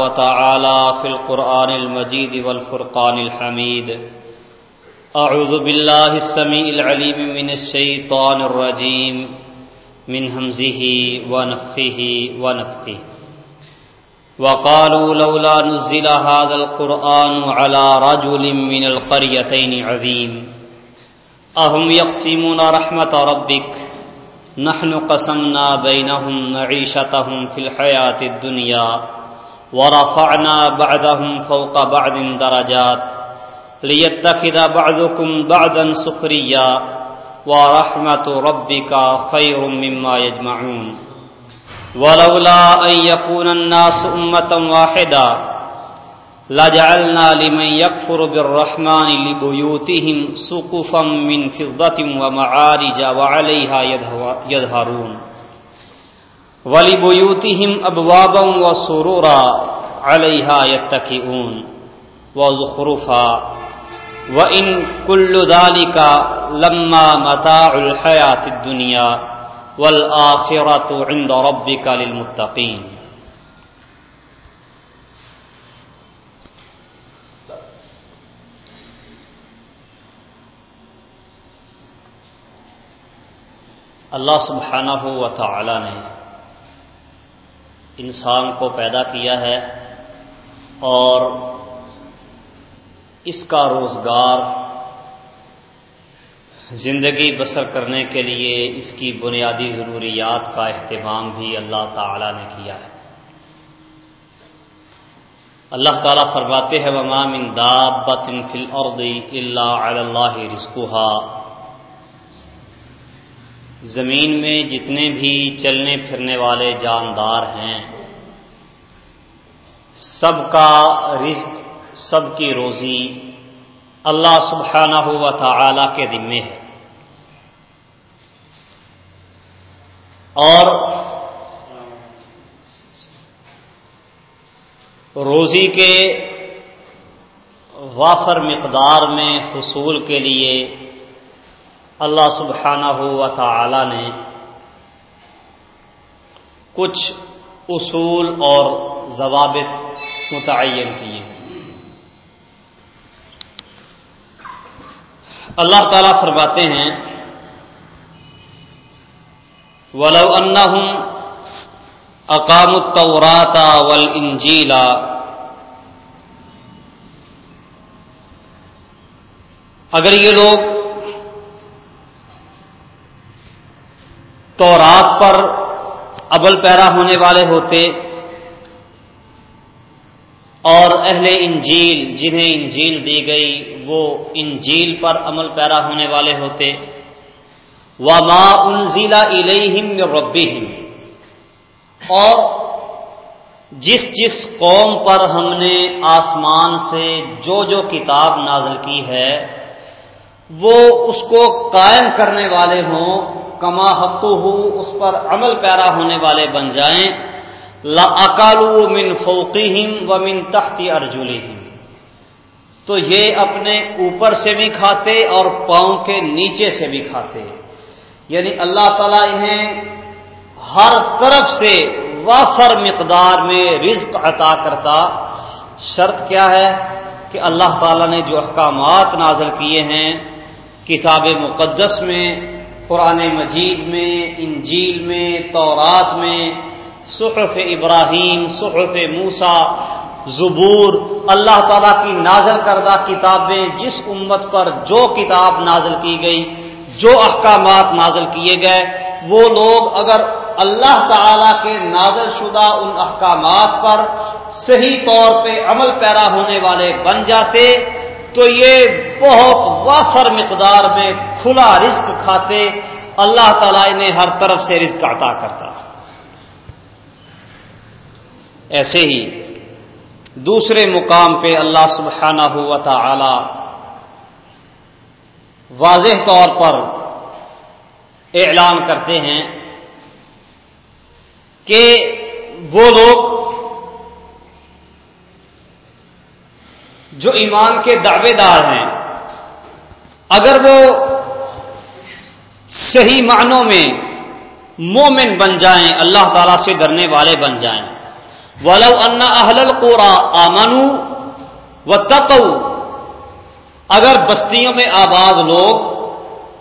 وتعالى في القرآن المجيد والفرقان الحميد أعوذ بالله السميع العليم من الشيطان الرجيم من همزه ونفخه ونفثه وقالوا لولا نزل هذا القرآن على رجل من القريتين عظيم أهم يقسمون رحمة ربك نحن قسمنا بينهم معيشتهم في الحياة الدنيا ورفعنا بعضهم فوق بعض درجات ليتخذ بعضكم بعضا سخريا ورحمة ربك خير مما يجمعون. ولولا أن يكون الناس أمة واحدة لجعلنا لمن يكفر بالرحمن لبيوتهم سقفا من فضة ومعارج وعليها يظهرون ولبيوتهم أبوابا وسرورا عليها يتكئون وزخرفا وإن كل ذلك لما متاع الحياة الدنيا والآخرة عند ربك للمتقين اللہ سبحانہ و تعالی نے انسان کو پیدا کیا ہے اور اس کا روزگار زندگی بسر کرنے کے لیے اس کی بنیادی ضروریات کا اہتمام بھی اللہ تعالی نے کیا ہے۔ اللہ تعالیٰ فرماتے ہیں ومام ان دابت فل عردی اللہ اللہ رزقها۔ زمین میں جتنے بھی چلنے پھرنے والے جاندار ہیں، سب کا رزق، سب کی روزی اللہ سبحانہ و تعالی کے ذمے ہے۔ اور روزی کے وافر مقدار میں حصول کے لیے اللہ سبحانہ و تعالی نے کچھ اصول اور ضوابط متعین کیے اللہ تعالی فرماتے ہیں، ولو انہم اقام التوراتا والانجیلا اگر یہ لوگ تو رات پر ابل پیرا ہونے والے ہوتے اور اہل انجیل جنہیں انجیل دی گئی، وہ انجیل پر عمل پیرا ہونے والے ہوتے۔ و ما انزیلا الہم ربی اور جس جس قوم پر ہم نے آسمان سے جو جو کتاب نازل کی ہے، وہ اس کو قائم کرنے والے ہوں۔ کما حقو ہو اس پر عمل پیرا ہونے والے بن جائیں۔ لا اکالو من فوقیم و من تختی ارجولہم تو یہ اپنے اوپر سے بھی کھاتے اور پاؤں کے نیچے سے بھی کھاتے۔ یعنی اللہ تعالیٰ انہیں ہر طرف سے وافر مقدار میں رزق عطا کرتا۔ شرط کیا ہے کہ اللہ تعالیٰ نے جو احکامات نازل کیے ہیں، کتاب مقدس میں قرآن مجید میں، انجیل میں، تورات میں، صحف ابراہیم، صحف موسا زبور، اللہ تعالیٰ کی نازل کردہ کتابیں جس امت پر جو کتاب نازل کی گئی، جو احکامات نازل کیے گئے، وہ لوگ اگر اللہ تعالی کے نازل شدہ ان احکامات پر صحیح طور پہ عمل پیرا ہونے والے بن جاتے، تو یہ بہت وافر مقدار میں کھلا رزق کھاتے، اللہ تعالیٰ انہیں ہر طرف سے رزق عطا کرتا۔ ایسے ہی دوسرے مقام پہ اللہ سبحانہ ہوا تعالی واضح طور پر اعلان کرتے ہیں کہ وہ لوگ جو ایمان کے دعوے دار ہیں اگر وہ صحیح معنوں میں مومن بن جائیں، اللہ تعالی سے ڈرنے والے بن جائیں۔ ولو ان اہل القورا آمنو و تقو اگر بستیوں میں آباد لوگ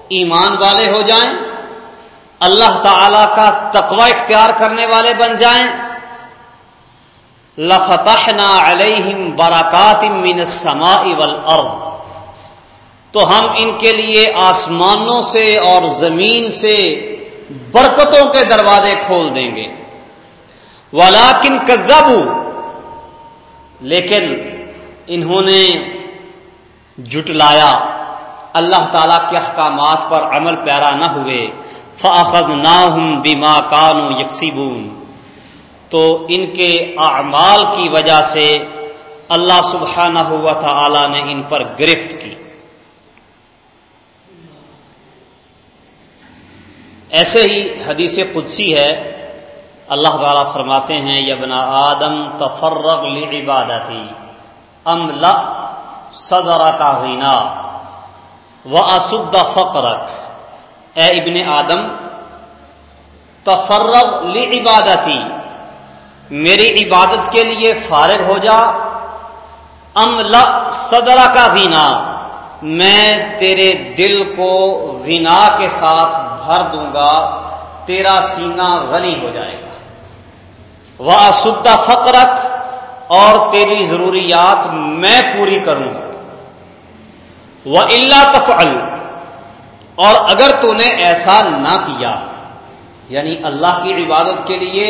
ایمان والے ہو جائیں، اللہ تعالی کا تقوی اختیار کرنے والے بن جائیں۔ لفتحنا علیہم برکات من السماء والارض تو ہم ان کے لیے آسمانوں سے اور زمین سے برکتوں کے دروازے کھول دیں گے۔ ولاکن کن لیکن انہوں نے جٹلایا اللہ تعالی کے احکامات پر عمل پیرا نہ ہوئے۔ فاخذ نہ ہوں بیما کانو یکسیبون تو ان کے اعمال کی وجہ سے اللہ سبحانہ ہوا تھا نے ان پر گرفت کی۔ ایسے ہی حدیث قدسی ہے، اللہ تعالیٰ فرماتے ہیں یبنا آدم تفرغ عبادتی ام ل صدر کا غینا و اسد فقرک۔ اے ابن آدم، تفرغ عبادتی میری عبادت کے لیے فارغ ہو جا۔ ام ل صدرا کا غینا میں تیرے دل کو غنا کے ساتھ بھر دوں گا، تیرا سینہ غنی ہو جائے گا۔ وہ سدہ فقرک اور تیری ضروریات میں پوری کروں گا۔ وہ اللہ تفعل، اور اگر تو نے ایسا نہ کیا یعنی اللہ کی عبادت کے لیے،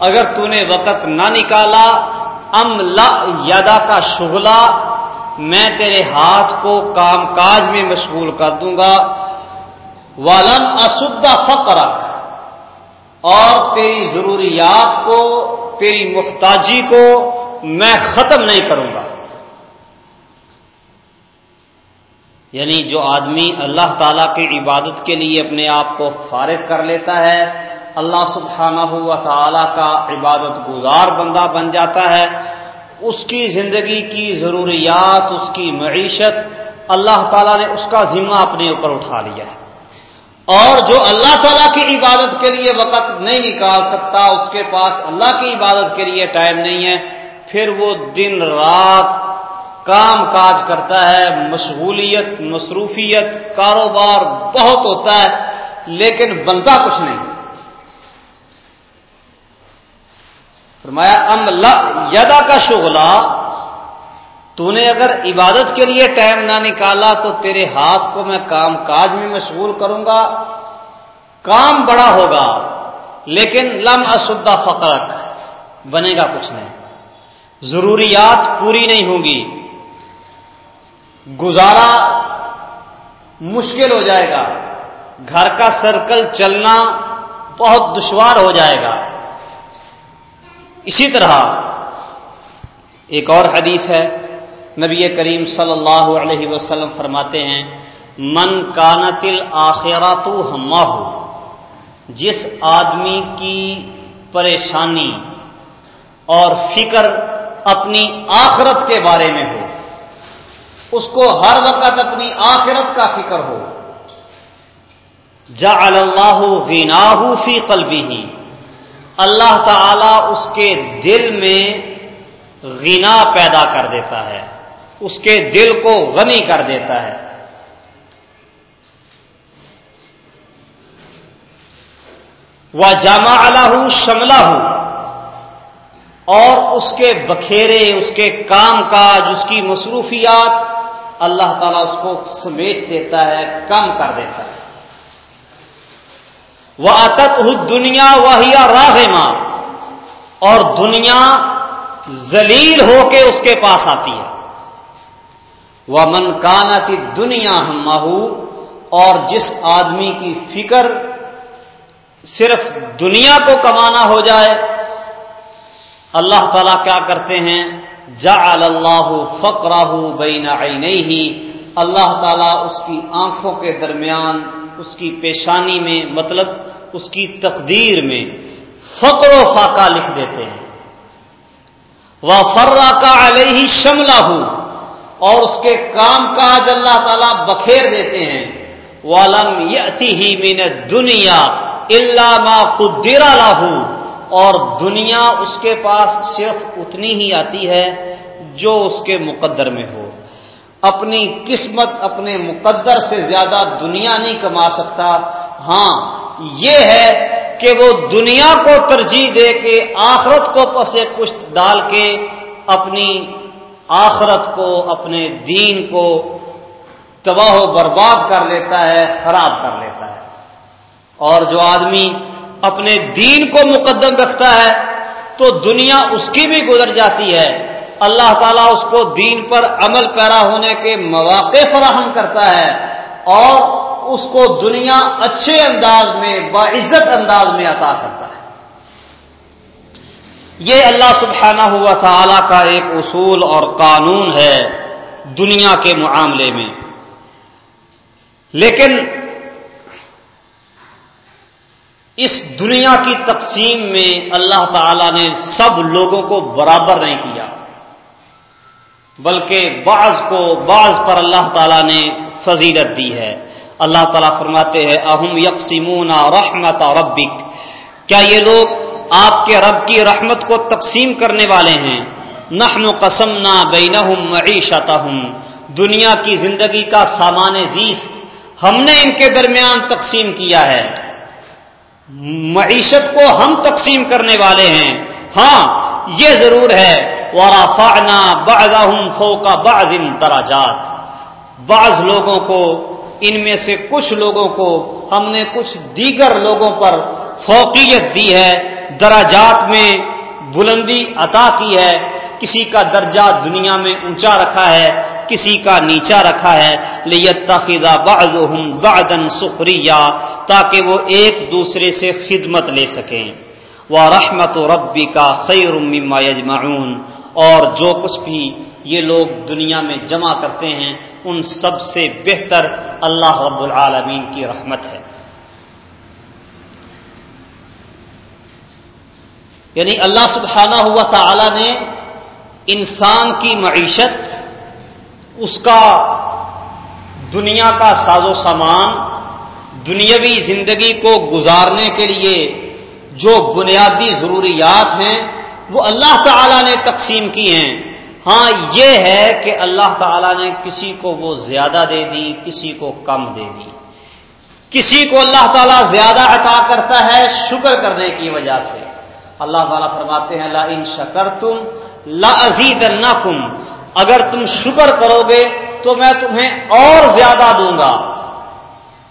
اگر تو نے وقت نہ نکالا ام لا یادا کا شغلہ، میں تیرے ہاتھ کو کام کاج میں مشغول کر دوں گا۔ والم اسدا فقرک۔ اور تیری ضروریات کو، تیری مختاجی کو میں ختم نہیں کروں گا۔ یعنی جو آدمی اللہ تعالی کی عبادت کے لیے اپنے آپ کو فارغ کر لیتا ہے، اللہ سبحانہ ہوا تعالی کا عبادت گزار بندہ بن جاتا ہے۔ اس کی زندگی کی ضروریات، اس کی معیشت، اللہ تعالیٰ نے اس کا ذمہ اپنے اوپر اٹھا لیا ہے۔ اور جو اللہ تعالیٰ کی عبادت کے لیے وقت نہیں نکال سکتا، اس کے پاس اللہ کی عبادت کے لیے ٹائم نہیں ہے، پھر وہ دن رات کام کاج کرتا ہے، مشغولیت، مصروفیت، کاروبار بہت ہوتا ہے، لیکن بنتا کچھ نہیں۔ فرمایا، ام یدا کا شغلہ تو نے اگر عبادت کے لیے ٹائم نہ نکالا تو تیرے ہاتھ کو میں کام کاج میں مشغول کروں گا کام بڑا ہوگا لیکن لم اسدا فقرک بنے گا کچھ نہیں ضروریات پوری نہیں ہوں گی گزارا مشکل ہو جائے گا گھر کا سرکل چلنا بہت دشوار ہو جائے گا اسی طرح ایک اور حدیث ہے نبی کریم صلی اللہ علیہ وسلم فرماتے ہیں، من کانتل آخرات ہما ہو جس آدمی کی پریشانی اور فکر اپنی آخرت کے بارے میں ہو، اس کو ہر وقت اپنی آخرت کا فکر ہو جا اللہ غنا فی قلبی ہی اللہ تعالی اس کے دل میں غنا پیدا کر دیتا ہے۔ اس کے دل کو غنی کر دیتا ہے۔ وہ جامع اللہ شملہ ہوں اور اس کے بکھیرے، اس کے کام کاج، اس کی مصروفیات اللہ تعالیٰ اس کو سمیٹ دیتا ہے، کم کر دیتا ہے۔ وہ اتت دنیا واہیا راہ اور دنیا ذلیل ہو کے اس کے پاس آتی ہے۔ وہ من کانا دنیا ہم اور جس آدمی کی فکر صرف دنیا کو کمانا ہو جائے، اللہ تعالیٰ کیا کرتے ہیں؟ جا اللہ فقراہ بین ہی اللہ تعالیٰ اس کی آنکھوں کے درمیان، اس کی پیشانی میں مطلب اس کی تقدیر میں فقر و فاقہ لکھ دیتے ہیں۔ وہ فرا کا علیہ شملہ ہوں اور اس کے کام کاج اللہ تعالیٰ بکھیر دیتے ہیں۔ والم ہی مین دنیا علامہ قدرا لاہو اور دنیا اس کے پاس صرف اتنی ہی آتی ہے جو اس کے مقدر میں ہو۔ اپنی قسمت اپنے مقدر سے زیادہ دنیا نہیں کما سکتا۔ ہاں یہ ہے کہ وہ دنیا کو ترجیح دے کے آخرت کو پسے کشت ڈال کے اپنی آخرت کو، اپنے دین کو تباہ و برباد کر لیتا ہے، خراب کر لیتا ہے۔ اور جو آدمی اپنے دین کو مقدم رکھتا ہے، تو دنیا اس کی بھی گزر جاتی ہے۔ اللہ تعالیٰ اس کو دین پر عمل پیرا ہونے کے مواقع فراہم کرتا ہے اور اس کو دنیا اچھے انداز میں باعزت انداز میں عطا کرتا ہے۔ یہ اللہ سبحانہ ہوا تعالی کا ایک اصول اور قانون ہے دنیا کے معاملے میں۔ لیکن اس دنیا کی تقسیم میں اللہ تعالی نے سب لوگوں کو برابر نہیں کیا، بلکہ بعض کو بعض پر اللہ تعالیٰ نے فضیلت دی ہے۔ اللہ تعالیٰ فرماتے ہیں، اہم یکسیمون رحمت ربک، کیا یہ لوگ آپ کے رب کی رحمت کو تقسیم کرنے والے ہیں۔ نحن قسمنا بینہم معیشتہم۔ دنیا کی زندگی کا سامان زیست۔ ہم نے ان کے درمیان تقسیم کیا ہے۔ معیشت کو ہم تقسیم کرنے والے ہیں۔ ہاں یہ ضرور ہے۔ ورافعنا بعضهم فوق بعض دراجات بعض لوگوں کو، ان میں سے کچھ لوگوں کو ہم نے کچھ دیگر لوگوں پر فوقیت دی ہے۔ دراجات میں بلندی عطا کی ہے، کسی کا درجہ دنیا میں اونچا رکھا ہے، کسی کا نیچا رکھا ہے۔ لیتخذا بعضهم بعضا سخریا، تاکہ وہ ایک دوسرے سے خدمت لے سکیں۔ وہ رحمت و ربی کا خیر مما یجمعون اور جو کچھ بھی یہ لوگ دنیا میں جمع کرتے ہیں، ان سب سے بہتر اللہ رب العالمین کی رحمت ہے۔ یعنی اللہ سبحانہ ہوا تعالی نے انسان کی معیشت، اس کا دنیا کا ساز و سامان، دنیاوی زندگی کو گزارنے کے لیے جو بنیادی ضروریات ہیں، وہ اللہ تعالی نے تقسیم کی ہیں۔ ہاں یہ ہے کہ اللہ تعالی نے کسی کو وہ زیادہ دے دی، کسی کو کم دے دی۔ کسی کو اللہ تعالیٰ زیادہ عطا کرتا ہے شکر کرنے کی وجہ سے۔ اللہ تعالیٰ فرماتے ہیں، لا ان شکر تم لا عزیز اگر تم شکر کرو گے تو میں تمہیں اور زیادہ دوں گا۔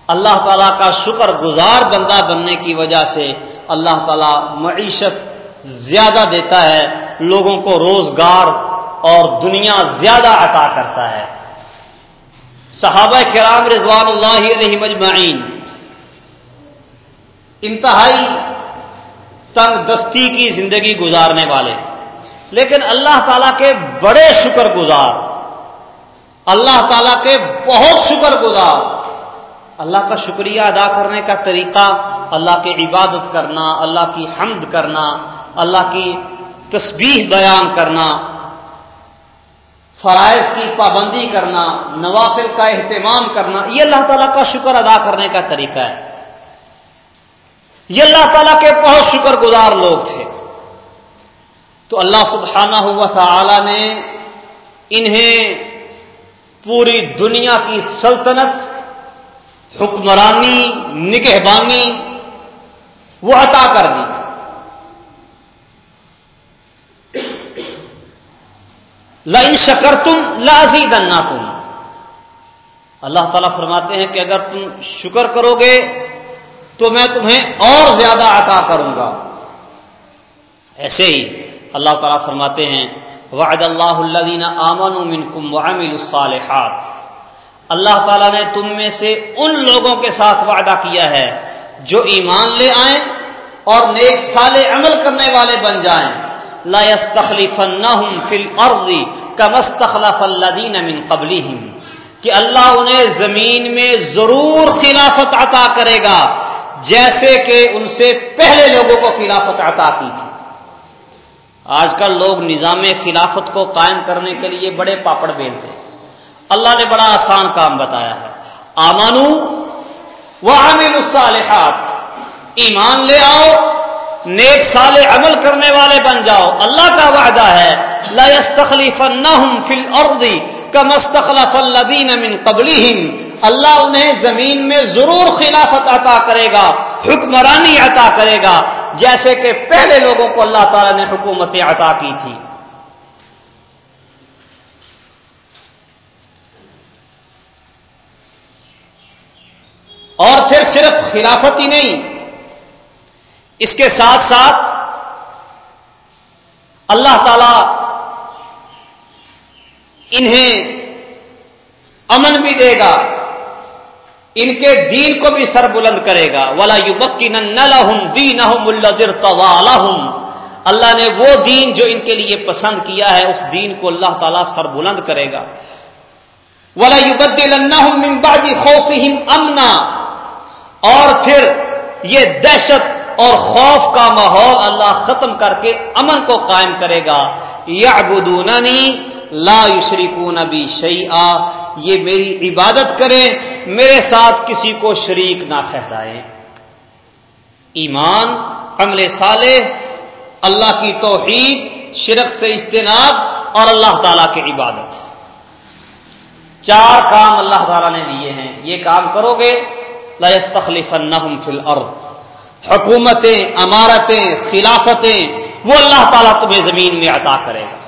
اللہ تعالیٰ کا شکر گزار بندہ بننے کی وجہ سے اللہ تعالیٰ معیشت زیادہ دیتا ہے، لوگوں کو روزگار اور دنیا زیادہ عطا کرتا ہے۔ صحابہ کرام رضوان اللہ علیہ مجمعین، انتہائی تنگ دستی کی زندگی گزارنے والے لیکن اللہ تعالیٰ کے بڑے شکر گزار اللہ تعالیٰ کے بہت شکر گزار اللہ کا شکریہ ادا کرنے کا طریقہ اللہ کی عبادت کرنا، اللہ کی حمد کرنا، اللہ کی تسبیح بیان کرنا، فرائض کی پابندی کرنا، نوافل کا اہتمام کرنا، یہ اللہ تعالیٰ کا شکر ادا کرنے کا طریقہ ہے۔ یہ اللہ تعالیٰ کے بہت شکر گزار لوگ تھے۔ تو اللہ سبحانہ ہوا تعالی نے انہیں پوری دنیا کی سلطنت، حکمرانی، نگہبانی وہ عطا کر دی۔ لائن شکر تم لازی اللہ تعالیٰ فرماتے ہیں کہ اگر تم شکر کرو گے تو میں تمہیں اور زیادہ عطا کروں گا۔ ایسے ہی اللہ تعالیٰ فرماتے ہیں، وعد اللہ الدین آمن منکم وعمل الصالحات۔ اللہ تعالیٰ نے تم میں سے ان لوگوں کے ساتھ وعدہ کیا ہے جو ایمان لے آئیں اور نیک سال عمل کرنے والے بن جائیں۔ لا يستخلفنهم في الارض كما استخلف الذين من قبلهم کہ اللہ انہیں زمین میں ضرور خلافت عطا کرے گا۔ جیسے کہ ان سے پہلے لوگوں کو خلافت عطا کی تھی۔ آج کل لوگ نظام خلافت کو قائم کرنے کے لیے بڑے پاپڑ بیلتے اللہ نے بڑا آسان کام بتایا ہے۔ آمانو وہ عامل الصالحات۔ ایمان لے آؤ، نیک سال عمل کرنے والے بن جاؤ۔ اللہ کا وعدہ ہے لا يستخلفنهم في الارض كما استخلف الذين من قبلهم اللہ انہیں زمین میں ضرور خلافت عطا کرے گا، حکمرانی عطا کرے گا، جیسے کہ پہلے لوگوں کو اللہ تعالی نے حکومت عطا کی تھی اور پھر صرف خلافت ہی نہیں، اس کے ساتھ ساتھ اللہ تعالی انہیں امن بھی دے گا۔ ان کے دین کو بھی سر بلند کرے گا۔ ولا یو اللہ نے وہ دین جو ان کے لیے پسند کیا ہے، اس دین کو اللہ تعالیٰ سر بلند کرے گا۔ ولا یو بدل خوف امنا اور پھر یہ دہشت اور خوف کا ماحول اللہ ختم کر کے امن کو قائم کرے گا۔ یا لا یشریکون بھی شعی یہ میری عبادت کریں۔ میرے ساتھ کسی کو شریک نہ ٹھہرائیں۔ ایمان، عمل صالح، اللہ کی توحید، شرک سے اجتناب اور اللہ تعالی کی عبادت۔ چار کام اللہ تعالیٰ نے لیے ہیں۔ یہ کام کرو گے لس تخلیف فی الارض۔ حکومتیں، امارتیں، خلافتیں، وہ اللہ تعالیٰ تمہیں زمین میں عطا کرے گا۔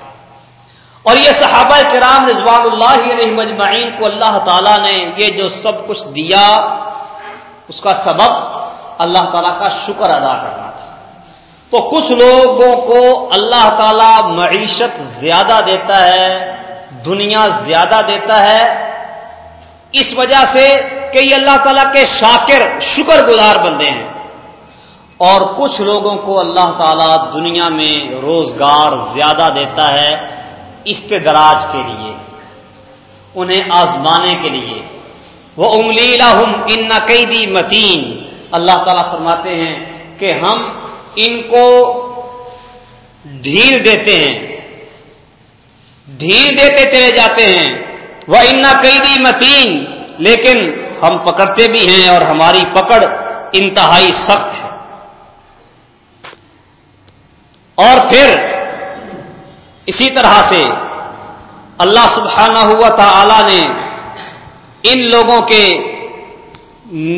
اور یہ صحابہ کرام رضوان اللہ علیہ مجمعین کو اللہ تعالیٰ نے یہ جو سب کچھ دیا، اس کا سبب اللہ تعالیٰ کا شکر ادا کرنا تھا۔ تو کچھ لوگوں کو اللہ تعالیٰ معیشت زیادہ دیتا ہے، دنیا زیادہ دیتا ہے، اس وجہ سے کہ یہ اللہ تعالیٰ کے شاکر، شکر گزار بندے ہیں۔ اور کچھ لوگوں کو اللہ تعالیٰ دنیا میں روزگار زیادہ دیتا ہے استدراج کے لیے، انہیں آزمانے کے لیے۔ وہ انگلی لہم، ان قیدی متین۔ اللہ تعالیٰ فرماتے ہیں کہ ہم ان کو ڈھیل دیتے ہیں، ڈھیل دیتے چلے جاتے ہیں۔ وہ ان قیدی متین، لیکن ہم پکڑتے بھی ہیں اور ہماری پکڑ انتہائی سخت ہے۔ اور پھر اسی طرح سے اللہ سبحانہ ہوا تھا نے ان لوگوں کے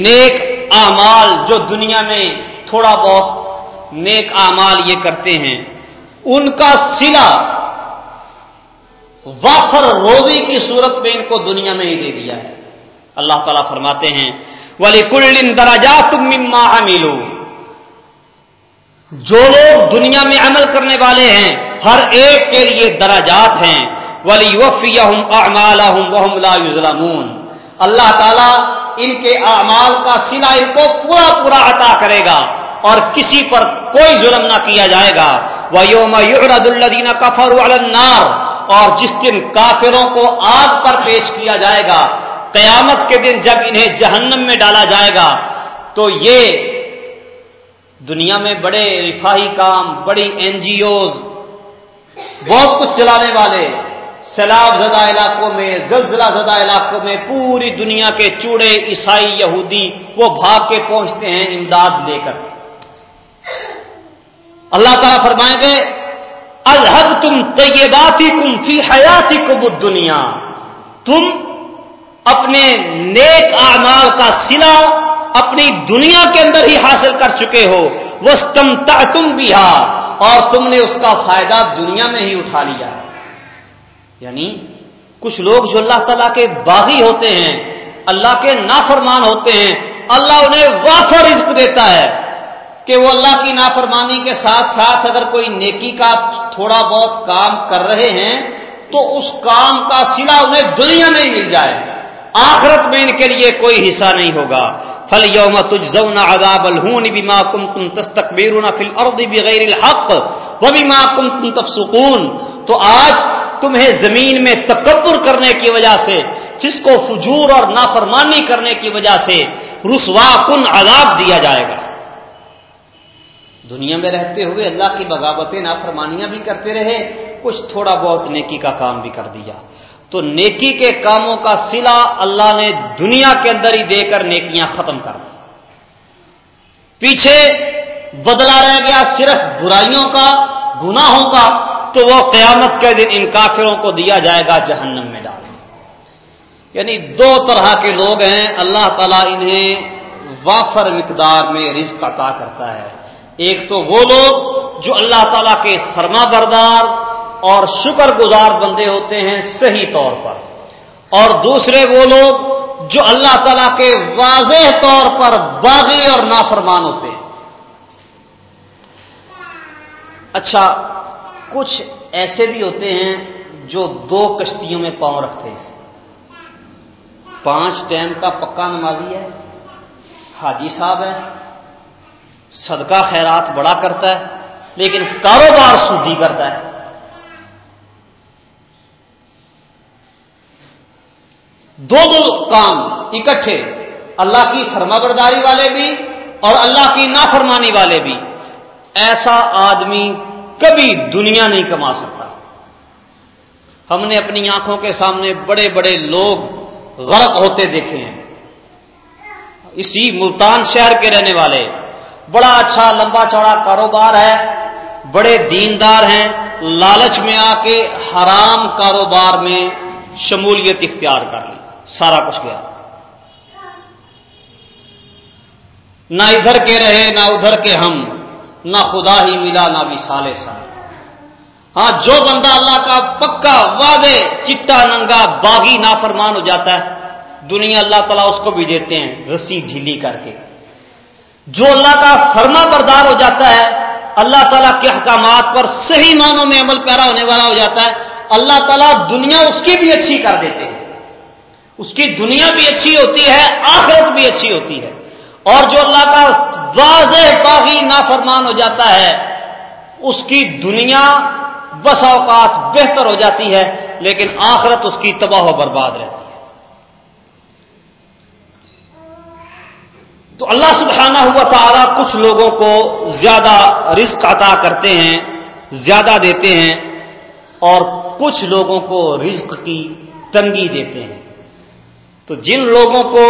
نیک اعمال جو دنیا میں تھوڑا بہت نیک اعمال یہ کرتے ہیں، ان کا سلا وافر روزی کی صورت میں ان کو دنیا میں ہی دے دیا ہے۔ اللہ تعالیٰ فرماتے ہیں ولی کل دراجات مما ملو جو لوگ دنیا میں عمل کرنے والے ہیں، ہر ایک کے لیے دراجات ہیں۔ ولی وفی یوزلمون اللہ تعالیٰ ان کے اعمال کا سلا ان کو پورا پورا عطا کرے گا اور کسی پر کوئی ظلم نہ کیا جائے گا۔ وہ یوم الدین کفر النار۔ اور جس دن کافروں کو آگ پر پیش کیا جائے گا، قیامت کے دن جب انہیں جہنم میں ڈالا جائے گا۔ تو یہ دنیا میں بڑے رفاہی کام، بڑی این جی اوز بہت کچھ چلانے والے، سیلاب زدہ علاقوں میں، زلزلہ زدہ علاقوں میں، پوری دنیا کے چوڑے عیسائی یہودی وہ بھاگ کے پہنچتے ہیں امداد لے کر۔ اللہ تعالیٰ فرمائیں گے الحب تم طیباتی کم فی حیاتی کب دنیا تم اپنے نیک اعمال کا سلا اپنی دنیا کے اندر ہی حاصل کر چکے ہو۔ وہ تم بھی اور تم نے اس کا فائدہ دنیا میں ہی اٹھا لیا ہے۔ یعنی کچھ لوگ جو اللہ تعالیٰ کے باغی ہوتے ہیں، اللہ کے نافرمان ہوتے ہیں، اللہ انہیں وافر رزق دیتا ہے کہ وہ اللہ کی نافرمانی کے ساتھ ساتھ اگر کوئی نیکی کا تھوڑا بہت کام کر رہے ہیں، تو اس کام کا سلا انہیں دنیا میں مل جائے۔ آخرت میں ان کے لیے کوئی حصہ نہیں ہوگا۔ فل یوم تجزون عذاب الہون بما کنتم تستكبرون فی الارض بغیر الحق وبما کنتم تفسقون تو آج تمہیں زمین میں تکبر کرنے کی وجہ سے فسق و فجور اور نافرمانی کرنے کی وجہ سے رسوا کن عذاب دیا جائے گا۔ دنیا میں رہتے ہوئے اللہ کی بغاوتیں، نافرمانیاں بھی کرتے رہے، کچھ تھوڑا بہت نیکی کا کام بھی کر دیا۔ تو نیکی کے کاموں کا سلا اللہ نے دنیا کے اندر ہی دے کر نیکیاں ختم کر دی۔ پیچھے بدلا رہ گیا صرف برائیوں کا، گناہوں کا، تو وہ قیامت کے دن ان کافروں کو دیا جائے گا جہنم میں ڈال۔ یعنی دو طرح کے لوگ ہیں، اللہ تعالیٰ انہیں وافر مقدار میں رزق عطا کرتا ہے۔ ایک تو وہ لوگ جو اللہ تعالیٰ کے فرما بردار اور شکر گزار بندے ہوتے ہیں صحیح طور پر۔ اور دوسرے وہ لوگ جو اللہ تعالیٰ کے واضح طور پر باغی اور نافرمان ہوتے ہیں۔ اچھا کچھ ایسے بھی ہوتے ہیں جو دو کشتیوں میں پاؤں رکھتے ہیں۔ پانچ ٹائم کا پکا نمازی ہے، حاجی صاحب ہے، صدقہ خیرات بڑا کرتا ہے، لیکن کاروبار سودی کرتا ہے۔ دو دو کام اکٹھے، اللہ کی فرما برداری والے بھی اور اللہ کی نافرمانی والے بھی۔ ایسا آدمی کبھی دنیا نہیں کما سکتا۔ ہم نے اپنی آنکھوں کے سامنے بڑے بڑے لوگ غرق ہوتے دیکھے ہیں۔ اسی ملتان شہر کے رہنے والے۔ بڑا اچھا لمبا چوڑا کاروبار ہے۔ بڑے دیندار ہیں۔ لالچ میں آ کے حرام کاروبار میں شمولیت اختیار کر لی سارا کچھ گیا۔ نہ ادھر کے رہے، نہ ادھر کے ہم، نہ خدا ہی ملا، نہ بھی سالے سال۔ ہاں جو بندہ اللہ کا پکا واضح چٹا ننگا، باغی نافرمان ہو جاتا ہے، دنیا اللہ تعالیٰ اس کو بھی دیتے ہیں، رسی ڈھیلی کر کے۔ جو اللہ کا فرما بردار ہو جاتا ہے، اللہ تعالیٰ کے احکامات پر صحیح معنوں میں عمل پیرا ہونے والا ہو جاتا ہے، اللہ تعالیٰ دنیا اس کی بھی اچھی کر دیتے ہیں۔ اس کی دنیا بھی اچھی ہوتی ہے، آخرت بھی اچھی ہوتی ہے۔ اور جو اللہ کا واضح باغی نافرمان ہو جاتا ہے، اس کی دنیا بس اوقات بہتر ہو جاتی ہے، لیکن آخرت اس کی تباہ و برباد رہتی ہے۔ تو اللہ سبحانہ ہوا تعالیٰ کچھ لوگوں کو زیادہ رزق عطا کرتے ہیں، زیادہ دیتے ہیں اور کچھ لوگوں کو رزق کی تنگی دیتے ہیں۔ تو جن لوگوں کو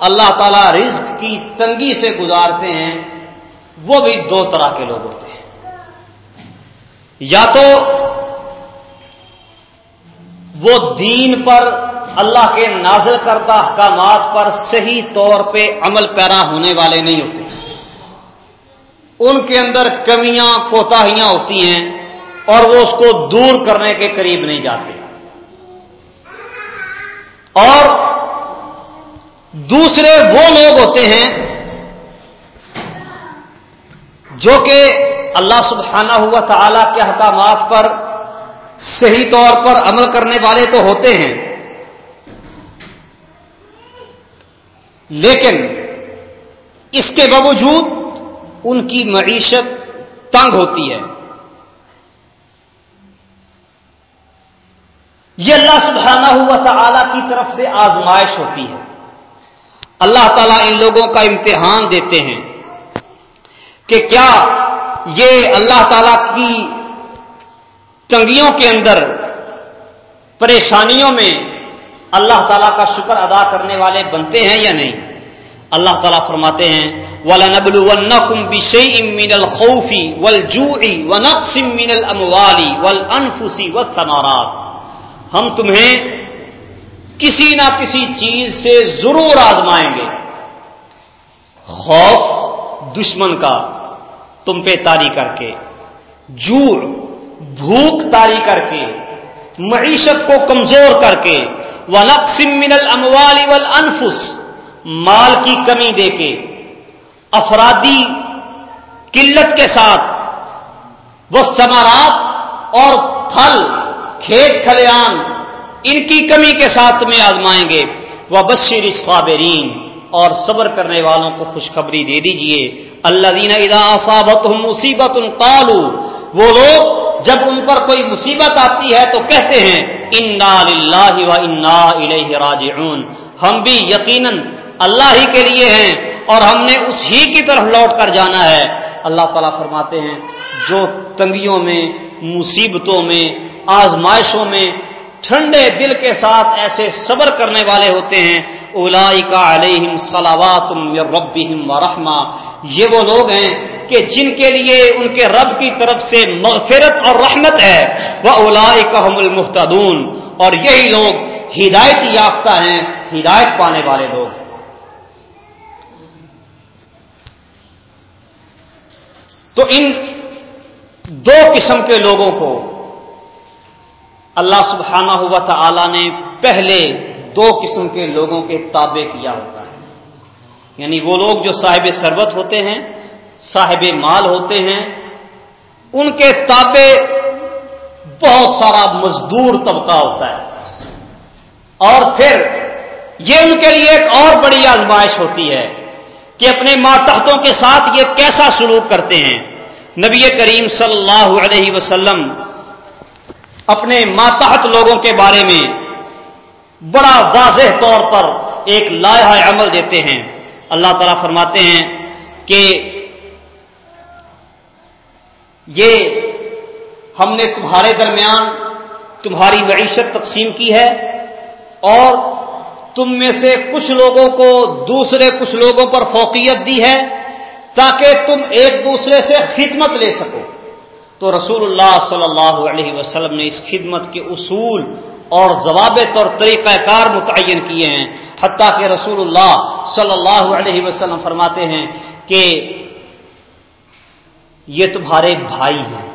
اللہ تعالی رزق کی تنگی سے گزارتے ہیں، وہ بھی دو طرح کے لوگ ہوتے ہیں۔ یا تو وہ دین پر اللہ کے نازل کردہ احکامات پر صحیح طور پہ عمل پیرا ہونے والے نہیں ہوتے۔ ان کے اندر کمیاں کوتاہیاں ہوتی ہیں اور وہ اس کو دور کرنے کے قریب نہیں جاتے۔ اور دوسرے وہ لوگ ہوتے ہیں جو کہ اللہ سبحانہ ہوا تعالی کے احکامات پر صحیح طور پر عمل کرنے والے تو ہوتے ہیں۔ لیکن اس کے باوجود ان کی معیشت تنگ ہوتی ہے۔ یہ اللہ سبحانہ ہوا تعالی کی طرف سے آزمائش ہوتی ہے۔ اللہ تعالیٰ ان لوگوں کا امتحان دیتے ہیں کہ کیا یہ اللہ تعالی کی تنگیوں کے اندر، پریشانیوں میں اللہ تعالیٰ کا شکر ادا کرنے والے بنتے ہیں یا نہیں؟ اللہ تعالیٰ فرماتے ہیں، وَلَنَبْلُوَنَّكُمْ بِشَيْءٍ مِّنَ الْخَوْفِ وَالْجُوعِ وَنَقْصٍ مِّنَ الْأَمْوَالِ وَالْأَنفُسِ وَالثَّمَرَاتِ۔ ہم تمہیں کسی نہ کسی چیز سے ضرور آزمائیں گے۔ خوف دشمن کا تم پہ تاری کر کے جوڑ بھوک تاری کر کے، معیشت کو کمزور کر کے وہ من الموالی ول انفس مال کی کمی دے کے، افرادی قلت کے ساتھ، وہ سمارات اور پھل کھیت کھلیان، ان کی کمی کے ساتھ تمہیں آزمائیں گے۔ وہ بشیر صابرین اور صبر کرنے والوں کو خوشخبری دے دیجیے۔ اللہ دینا ادا صابت مصیبت قالو وہ لوگ جب ان پر کوئی مصیبت آتی ہے تو کہتے ہیں انا لاہ و انا راجعون۔ ہم بھی یقیناً اللہ ہی کے لیے ہیں، اور ہم نے اس ہی کی طرف لوٹ کر جانا ہے۔ اللہ تعالیٰ فرماتے ہیں، جو تنگیوں میں، مصیبتوں میں آزمائشوں میں ٹھنڈے دل کے ساتھ ایسے صبر کرنے والے ہوتے ہیں۔ اولائی کا علیہم صلاوات ربیم و یہ وہ لوگ ہیں کہ جن کے لیے ان کے رب کی طرف سے مغفرت اور رحمت ہے۔ وہ اولا المحتدون اور یہی لوگ ہدایت یافتہ ہیں، ہدایت پانے والے لوگ۔ ہیں تو ان دو قسم کے لوگوں کو اللہ سبحانہ ہوا تھا نے پہلے دو قسم کے لوگوں کے تابع کیا ہوتا ہے۔ یعنی وہ لوگ جو صاحب سربت ہوتے ہیں، صاحب مال ہوتے ہیں، ان کے تابع بہت سارا مزدور طبقہ ہوتا ہے۔ اور پھر یہ ان کے لیے ایک اور بڑی آزمائش ہوتی ہے کہ اپنے ماتحتوں کے ساتھ یہ کیسا سلوک کرتے ہیں۔ نبی کریم صلی اللہ علیہ وسلم اپنے ماتحت لوگوں کے بارے میں بڑا واضح طور پر ایک لائحہ عمل دیتے ہیں۔ اللہ تعالیٰ فرماتے ہیں کہ یہ ہم نے تمہارے درمیان تمہاری معیشت تقسیم کی ہے اور تم میں سے کچھ لوگوں کو دوسرے کچھ لوگوں پر فوقیت دی ہے تاکہ تم ایک دوسرے سے خدمت لے سکو۔ تو رسول اللہ صلی اللہ علیہ وسلم نے اس خدمت کے اصول اور ضوابط اور طریقہ کار متعین کیے ہیں۔ حتیٰ کہ رسول اللہ صلی اللہ علیہ وسلم فرماتے ہیں کہ یہ تمہارے بھائی ہیں۔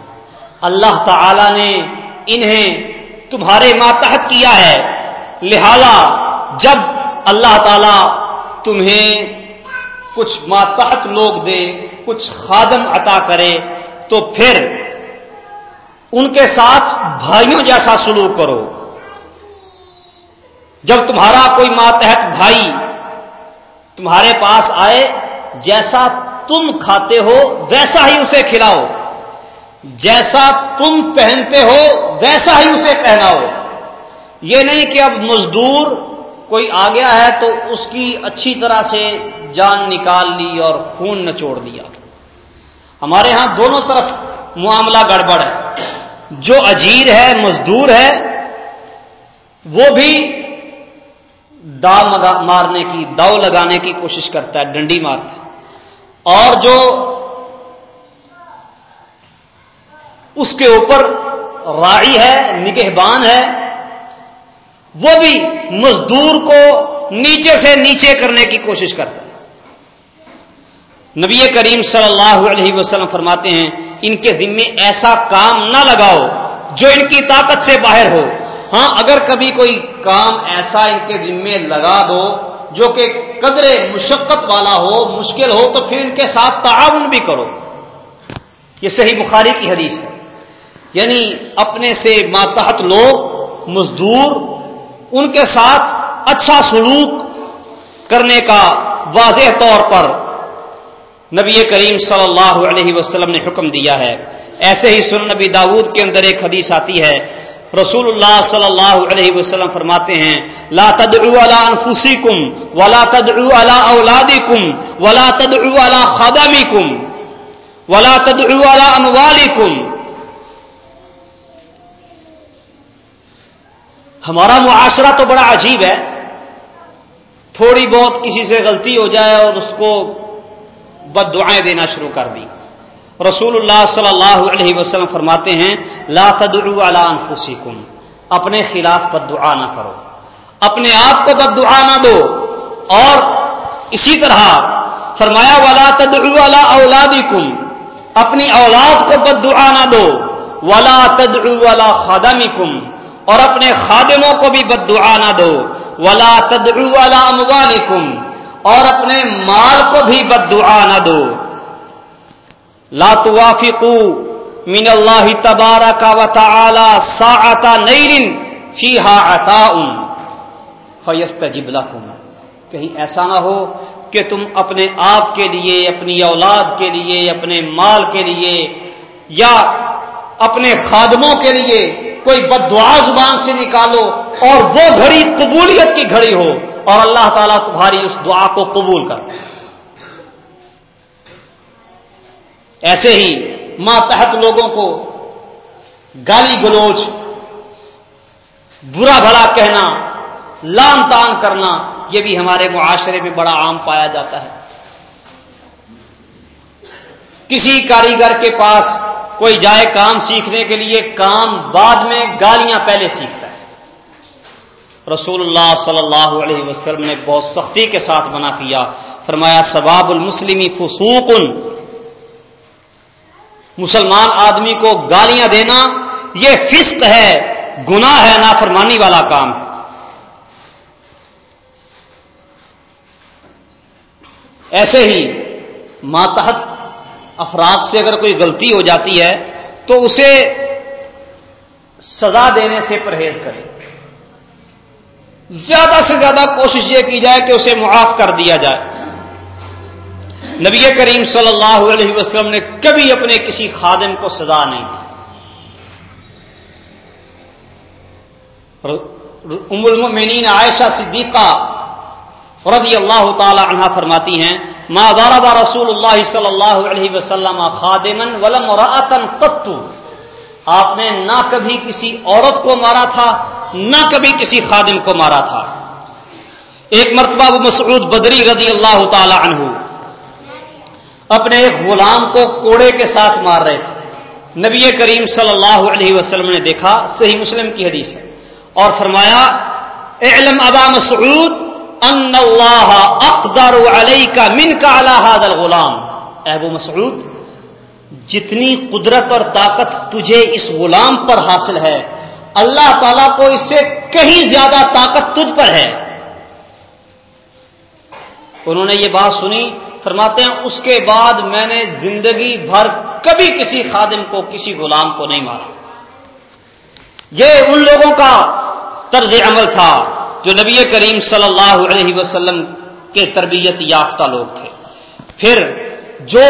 اللہ تعالی نے انہیں تمہارے ماتحت کیا ہے۔ لہذا جب اللہ تعالی تمہیں کچھ ماتحت لوگ دے، کچھ خادم عطا کرے، تو پھر ان کے ساتھ بھائیوں جیسا سلوک کرو۔ جب تمہارا کوئی ماتحت بھائی تمہارے پاس آئے، جیسا تم کھاتے ہو، ویسا ہی اسے کھلاؤ۔ جیسا تم پہنتے ہو، ویسا ہی اسے پہناؤ۔ یہ نہیں کہ اب مزدور کوئی آ گیا ہے تو اس کی اچھی طرح سے جان نکال لی اور خون نچوڑ دیا۔ ہمارے ہاں دونوں طرف معاملہ گڑبڑ ہے۔ جو اجیر ہے، مزدور ہے، وہ بھی دا مارنے کی، داؤ لگانے کی کوشش کرتا ہے، ڈنڈی مارتا ہے۔ اور جو اس کے اوپر رائی ہے، نگہبان ہے، وہ بھی مزدور کو نیچے سے نیچے کرنے کی کوشش کرتا ہے۔ نبی کریم صلی اللہ علیہ وسلم فرماتے ہیں ان کے ذمے ایسا کام نہ لگاؤ جو ان کی طاقت سے باہر ہو۔ ہاں اگر کبھی کوئی کام ایسا ان کے ذمے لگا دو جو کہ قدرے مشقت والا ہو، مشکل ہو، تو پھر ان کے ساتھ تعاون بھی کرو۔ یہ صحیح بخاری کی حدیث ہے۔ یعنی اپنے سے ماتحت لوگ مزدور، ان کے ساتھ اچھا سلوک کرنے کا واضح طور پر نبی کریم صلی اللہ علیہ وسلم نے حکم دیا ہے۔ ایسے ہی سن نبی داود کے اندر ایک حدیث آتی ہے۔ رسول اللہ صلی اللہ علیہ وسلم فرماتے ہیں، لا تدعو على انفسکم ولا تدعو على اولادکم ولا تدعو على خدمکم ولا تدعو على اموالکم۔ ہمارا معاشرہ تو بڑا عجیب ہے۔ تھوڑی بہت کسی سے غلطی ہو جائے اور اس کو بد دعائیں دینا شروع کر دی۔ رسول اللہ صلی اللہ علیہ وسلم فرماتے ہیں، لا تدعو علی انفسکم، اپنے خلاف بد دعا نہ کرو۔ اپنے آپ کو بد دعا نہ دو۔ اور اسی طرح فرمایا والا تدعو علی اولادکم، اپنی اولاد کو بد دعا نہ دو۔ ولا تدعو علی خادمکم، اور اپنے خادموں کو بھی بد دعا نہ دو۔ ولا تدعو علی اموالکم اور اپنے مال کو بھی بد دعا نہ دو۔ لا توافقو من اللہ تبارہ کا و تعالی ساعتا نیرن فیہا عطاؤن فیستجب لکم۔ کہیں ایسا نہ ہو کہ تم اپنے آپ کے لیے، اپنی اولاد کے لیے، اپنے مال کے لیے یا اپنے خادموں کے لیے کوئی بد دعا زبان سے نکالو اور وہ گھڑی قبولیت کی گھڑی ہو۔ اور اللہ تعالیٰ تمہاری اس دعا کو قبول کر ایسے ہی ماتحت لوگوں کو گالی گلوچ، برا بھلا کہنا لام تان کرنا، یہ بھی ہمارے معاشرے میں بڑا عام پایا جاتا ہے۔ کسی کاریگر کے پاس کوئی جائے کام سیکھنے کے لیے، کام بعد میں گالیاں پہلے سیکھتا رسول اللہ صلی اللہ علیہ وسلم نے بہت سختی کے ساتھ منع کیا۔ فرمایا سباب المسلمی فسوق۔ مسلمان آدمی کو گالیاں دینا، یہ فسق ہے، گناہ ہے، نافرمانی والا کام۔ ہے ایسے ہی ماتحت افراد سے اگر کوئی غلطی ہو جاتی ہے، تو اسے سزا دینے سے پرہیز کرے۔ زیادہ سے زیادہ کوشش یہ کی جائے کہ اسے معاف کر دیا جائے۔ نبی کریم صلی اللہ علیہ وسلم نے کبھی اپنے کسی خادم کو سزا نہیں دی۔ ام المؤمنین عائشہ صدیقہ رضی اللہ تعالی عنہ فرماتی ہیں، ما ضرب رسول اللہ صلی اللہ علیہ وسلم خادمن ولم راتن قط۔ آپ نے نہ کبھی کسی عورت کو مارا تھا نہ کبھی کسی خادم کو مارا تھا۔ ایک مرتبہ وہ مسعود بدری رضی اللہ تعالی عنہ اپنے ایک غلام کو کوڑے کے ساتھ مار رہے تھے۔ نبی کریم صلی اللہ علیہ وسلم نے دیکھا، صحیح مسلم کی حدیث ہے۔ اور فرمایا علم ابا مسعود ان اللہ اقدر علیہ کا من کا اللہ غلام ابو مسعود، جتنی قدرت اور طاقت تجھے اس غلام پر حاصل ہے اللہ تعالیٰ کو اس سے کہیں زیادہ طاقت تجھ پر ہے۔ انہوں نے یہ بات سنی، فرماتے ہیں، اس کے بعد میں نے زندگی بھر کبھی کسی خادم کو، کسی غلام کو نہیں مارا۔ یہ ان لوگوں کا طرز عمل تھا جو نبی کریم صلی اللہ علیہ وسلم کے تربیت یافتہ لوگ تھے۔ پھر جو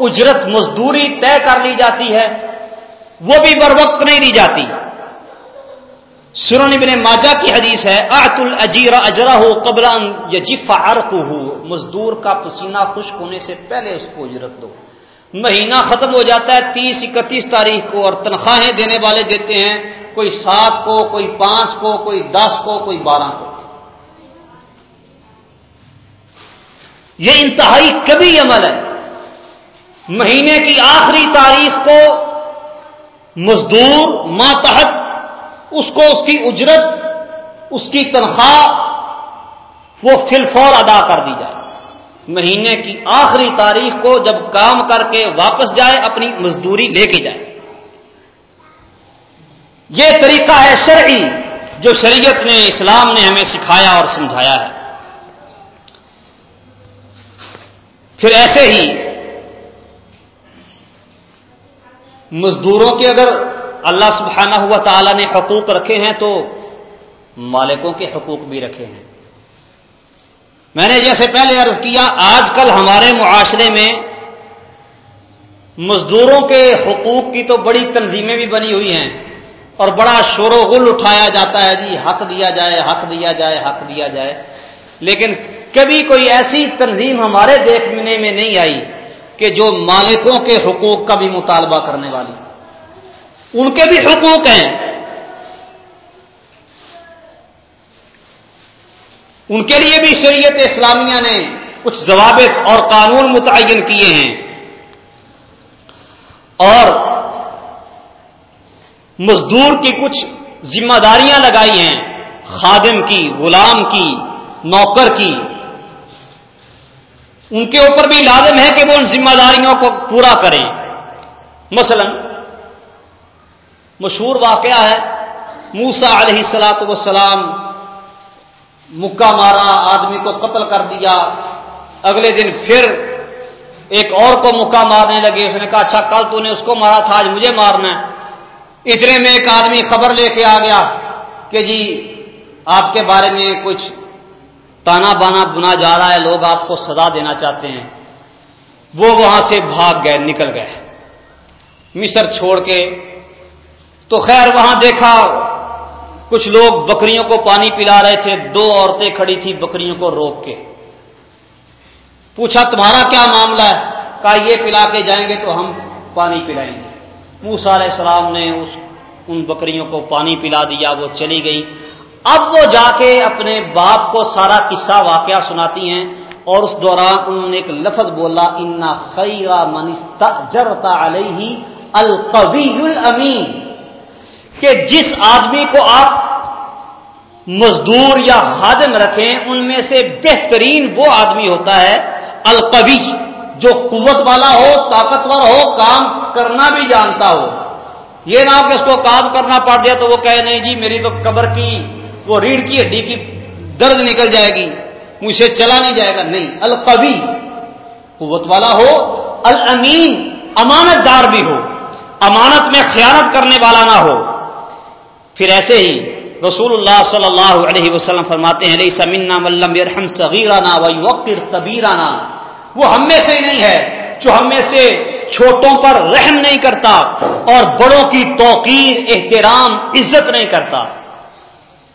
اجرت مزدوری طے کر لی جاتی ہے، وہ بھی بر وقت نہیں دی جاتی۔ سرون ابن ماجہ کی حدیث ہے آت الجیر اجرا ہو قبل یجف ارق ہو مزدور کا پسینہ خشک ہونے سے پہلے اس کو اجرت دو۔ مہینہ ختم ہو جاتا ہے، تیس، اکتیس تاریخ کو اور تنخواہیں دینے والے دیتے ہیں، کوئی سات کو، کوئی پانچ کو، کوئی دس کو، کوئی بارہ کو۔ یہ انتہائی کبھی عمل ہے۔ مہینے کی آخری تاریخ کو مزدور، ماتحت اس کو اس کی اجرت، اس کی تنخواہ وہ فل فور ادا کر دی جائے۔ مہینے کی آخری تاریخ کو جب کام کر کے واپس جائے، اپنی مزدوری لے کے جائے۔ یہ طریقہ ہے شرعی، جو شریعت نے، اسلام نے ہمیں سکھایا اور سمجھایا ہے۔ پھر ایسے ہی مزدوروں کے اگر اللہ سبحانہ ہوا تعالیٰ نے حقوق رکھے ہیں تو مالکوں کے حقوق بھی رکھے ہیں۔ میں نے جیسے پہلے عرض کیا، آج کل ہمارے معاشرے میں مزدوروں کے حقوق کی تو بڑی تنظیمیں بھی بنی ہوئی ہیں اور بڑا شور و غل اٹھایا جاتا ہے جی حق دیا جائے، حق دیا جائے، حق دیا جائے۔ لیکن کبھی کوئی ایسی تنظیم ہمارے دیکھنے میں نہیں آئی کہ جو مالکوں کے حقوق کا بھی مطالبہ کرنے والی۔ ان کے بھی حقوق ہیں۔ ان کے لیے بھی شریعت اسلامیہ نے کچھ ضوابط اور قانون متعین کیے ہیں۔ اور مزدور کی کچھ ذمہ داریاں لگائی ہیں۔ خادم کی، غلام کی، نوکر کی۔ ان کے اوپر بھی لازم ہے کہ وہ ان ذمہ داریوں کو پورا کریں۔ مثلا مشہور واقعہ ہے موسا علیہ السلاط وسلام مکہ مارا، آدمی کو قتل کر دیا۔ اگلے دن پھر ایک اور کو مکہ مارنے لگے۔ اس نے کہا اچھا کل تو نے اس کو مارا تھا، آج مجھے مارنا ہے۔ اتنے میں ایک آدمی خبر لے کے آ گیا کہ جی آپ کے بارے میں کچھ تانا بانا بنا جا رہا ہے، لوگ آپ کو سزا دینا چاہتے ہیں۔ وہ وہاں سے بھاگ گئے، نکل گئے۔ مصر چھوڑ کے تو خیر وہاں دیکھا۔ کچھ لوگ بکریوں کو پانی پلا رہے تھے۔ دو عورتیں کھڑی تھی بکریوں کو روک کے۔ پوچھا، تمہارا کیا معاملہ ہے؟ کہا، یہ پلا کے جائیں گے تو ہم پانی پلائیں گے۔ موسا علیہ السلام نے اس ان بکریوں کو پانی پلا دیا۔ وہ چلی گئی اب وہ جا کے اپنے باپ کو سارا قصہ واقعہ سناتی ہیں اور اس دوران انہوں نے ایک لفظ بولا، انا خیرا منستا جرتا علیہ القوی الامین کہ جس آدمی کو آپ مزدور یا خادم رکھیں، ان میں سے بہترین وہ آدمی ہوتا ہے القوی، جو قوت والا ہو، طاقتور ہو، کام کرنا بھی جانتا ہو۔ یہ نہ کہ اس کو کام کرنا پڑ جائے تو وہ کہے، نہیں جی میری تو قبر کی، وہ ریڑھ کی ہڈی کی درد نکل جائے گی، مجھ سے چلا نہیں جائے گا۔ نہیں، القوی، قوت والا ہو، الامین امانت دار بھی ہو۔ امانت میں خیانت کرنے والا نہ ہو۔ پھر ایسے ہی رسول اللہ صلی اللہ علیہ وسلم فرماتے ہیں سمنا ملم یرحم صغیرانہ وقر کبیرانہ وہ ہم میں سے ہی نہیں ہے جو ہم میں سے چھوٹوں پر رحم نہیں کرتا اور بڑوں کی توقیر، احترام، عزت نہیں کرتا۔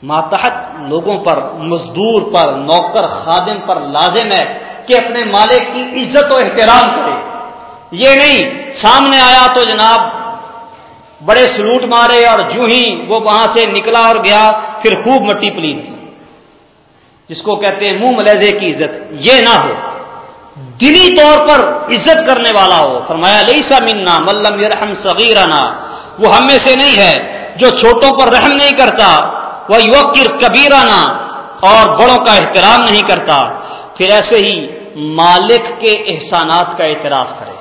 ماتحت لوگوں پر، مزدور پر، نوکر، خادم پر لازم ہے کہ اپنے مالک کی عزت و احترام کرے۔ یہ نہیں، سامنے آیا تو جناب بڑے سلوٹ مارے اور جو ہی وہ وہاں سے نکلا اور گیا، پھر خوب مٹی پلید کی۔ جس کو کہتے ہیں منہ ملزے کی عزت۔ یہ نہ ہو۔ دلی طور پر عزت کرنے والا ہو۔ فرمایا لئی سا منا ملم یرحم صغیرنا۔ وہ ہم میں سے نہیں ہے جو چھوٹوں پر رحم نہیں کرتا۔ وہ یوکر کبیرانہ اور بڑوں کا احترام نہیں کرتا۔ پھر ایسے ہی مالک کے احسانات کا اعتراف کرے۔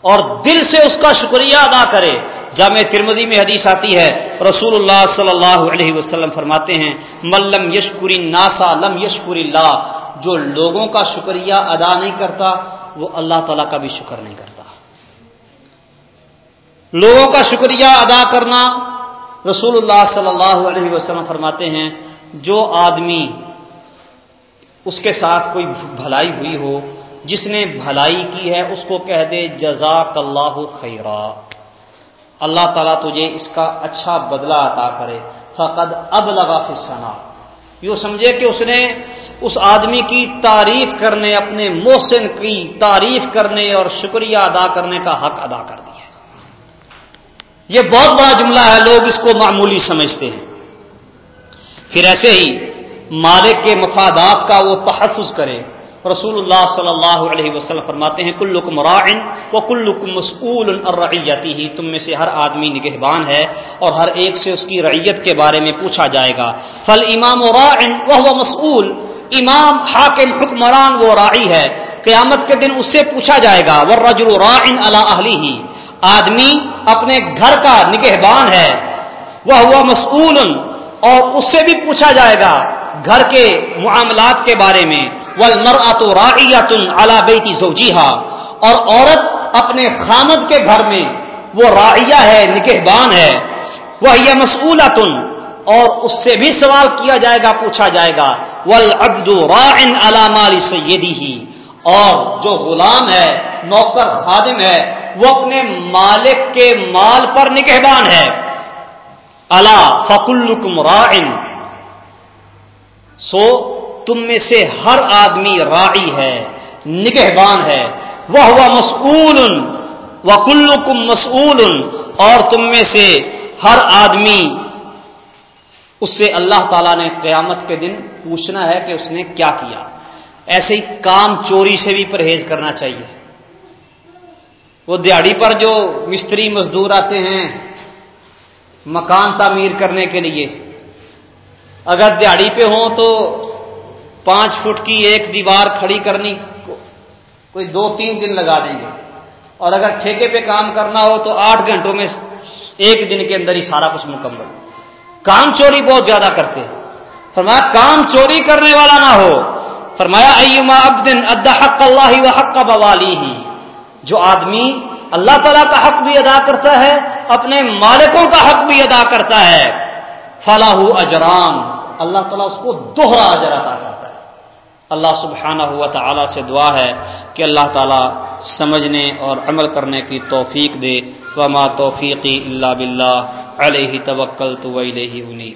اور دل سے اس کا شکریہ ادا کرے۔ جامع ترمدی میں حدیث آتی ہے، رسول اللہ صلی اللہ علیہ وسلم فرماتے ہیں ملم یشکری ناسا لم یشکر اللہ. جو لوگوں کا شکریہ ادا نہیں کرتا، وہ اللہ تعالی کا بھی شکر نہیں کرتا۔ لوگوں کا شکریہ ادا کرنا، رسول اللہ صلی اللہ علیہ وسلم فرماتے ہیں، جو آدمی اس کے ساتھ کوئی بھلائی ہوئی ہو، جس نے بھلائی کی ہے، اس کو کہہ دے، جزاک اللہ خیرا۔ اللہ تعالیٰ تجھے اس کا اچھا بدلہ عطا کرے۔ فقد اب لگا فسنا یوں سمجھے کہ اس نے اس آدمی کی تعریف کرنے، اپنے محسن کی تعریف کرنے اور شکریہ ادا کرنے کا حق ادا کر دیا یہ بہت بڑا جملہ ہے، لوگ اس کو معمولی سمجھتے ہیں۔ پھر ایسے ہی مالک کے مفادات کا وہ تحفظ کرے۔ رسول اللہ صلی اللہ علیہ وسلم فرماتے ہیں، کلکم رائن و کلکم مسعول الرعیتی ہی تم میں سے ہر آدمی نگہبان ہے اور ہر ایک سے اس کی رعیت کے بارے میں پوچھا جائے گا۔ فل امام و رائن وہ مسعول امام، حاکم، حکمران وہ راعی ہے۔ قیامت کے دن اس سے پوچھا جائے گا وہ رجل رائن اللہ ہی آدمی اپنے گھر کا نگہبان ہے۔ وہ ہوا مسعول اور اس سے بھی پوچھا جائے گا، گھر کے معاملات کے بارے میں۔ ولمرات راعیتن اللہ بیتی زوجیہا اور عورت اپنے خامد کے گھر میں وہ راعیہ ہے، نگہبان ہے۔ وہ یہ مسئولت اور اس سے بھی سوال کیا جائے گا، پوچھا جائے گا۔ ول ابدو رائن علامالی سیدی ہی اور جو غلام ہے، نوکر خادم ہے، وہ اپنے مالک کے مال پر نگہبان ہے۔ اللہ فکلکم رائن سو تم میں سے ہر آدمی راعی ہے، نگہبان ہے۔ وہ ہوا مسعول و مسعول اور تم میں سے ہر آدمی، اس سے اللہ تعالی نے قیامت کے دن پوچھنا ہے کہ اس نے کیا کیا۔ ایسے ہی کام چوری سے بھی پرہیز کرنا چاہیے۔ وہ دیہڑی پر جو مستری مزدور آتے ہیں، مکان تعمیر کرنے کے لیے، اگر دیہڑی پہ ہوں تو پانچ فٹ کی ایک دیوار کھڑی کرنی کوئی دو تین دن لگا دیں گے۔ اور اگر ٹھیکے پہ کام کرنا ہو تو آٹھ گھنٹوں میں ایک دن کے اندر ہی سارا کچھ مکمل۔ کام چوری بہت زیادہ کرتے ہیں۔ فرمایا، کام چوری کرنے والا نہ ہو۔ فرمایا، ایما دن ادا حق اللہ و حق کا بوالی ہی جو آدمی اللہ تعالیٰ کا حق بھی ادا کرتا ہے، اپنے مالکوں کا حق بھی ادا کرتا ہے، فلاح اجرام اللہ تعالیٰ اس کو دوہرا اجر عطا کرتا ہے۔ اللہ سبحانہ ہوا تعالیٰ سے دعا ہے کہ اللہ تعالیٰ سمجھنے اور عمل کرنے کی توفیق دے وما توفیقی اللہ بلّہ علیہ توکل تو انیب۔